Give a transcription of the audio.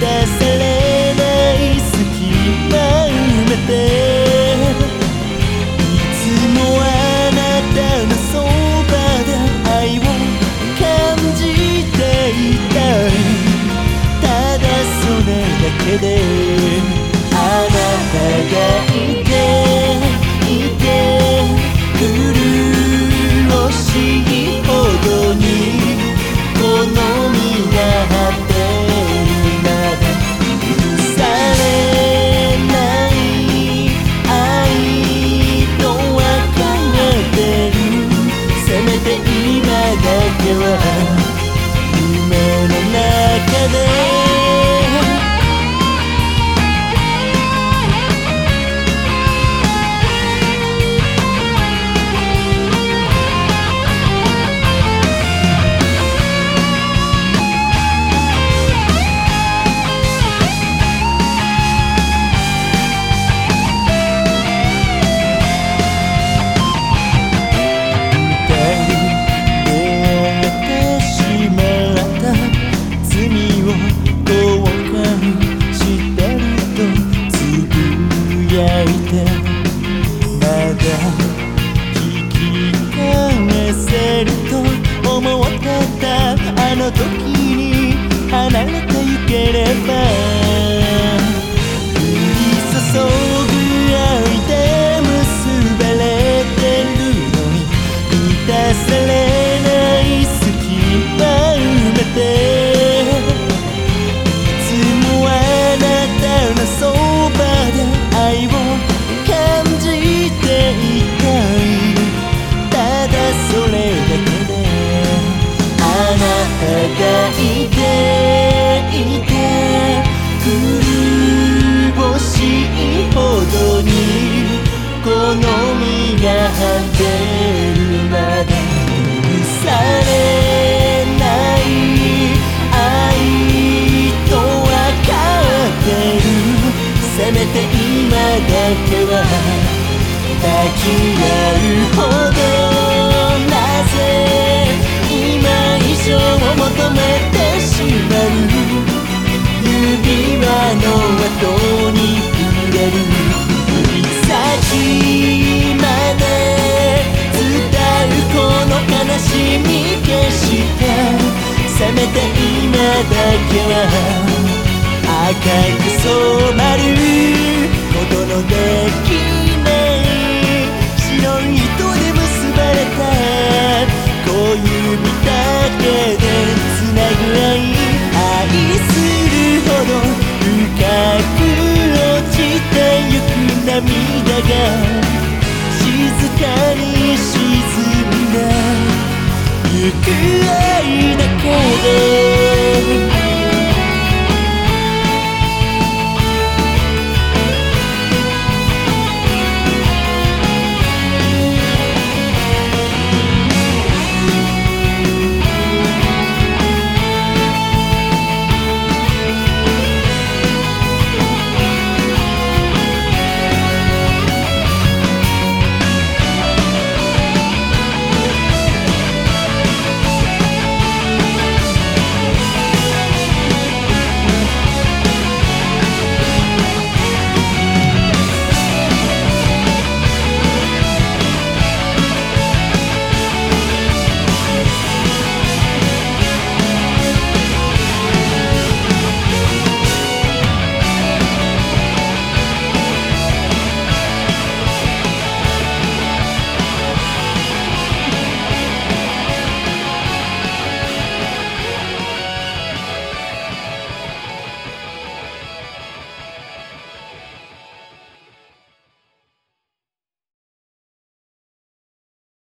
です。けは夢の中での時に離れてゆければ出るまで許されない愛とわかってる。せめて今だけは抱き合うほどなぜ今以上を求めてしまう指輪の跡に触れる。けは赤く染まることのできない白い糸で結ばれた小指だけで繋ぐ愛愛するほど深く落ちてゆく涙が静かに沈んだ行く愛